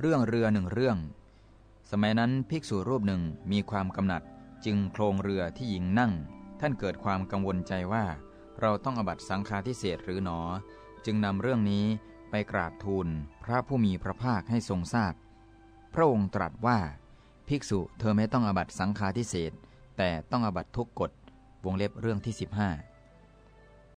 เรื่องเรือหนึ่งเรื่อง สมัยนั้นภิกษุรูปหนึ่งมีความกำหนัดจึงโครงเรือที่หญิงนั่ง ท่านเกิดความกังวลใจว่า เราต้องอบัตสังฆาทิเศษหรือหนอ จึงนำเรื่องนี้ไปกราบทูลพระผู้มีพระภาคให้ทรงทราบพพระองค์ตรัสว่า ภิกษุเธอไม่ต้องอบัตสังฆาทิเศษแต่ต้องอบัตทุกกฎวงเล็บเรื่องที่ 15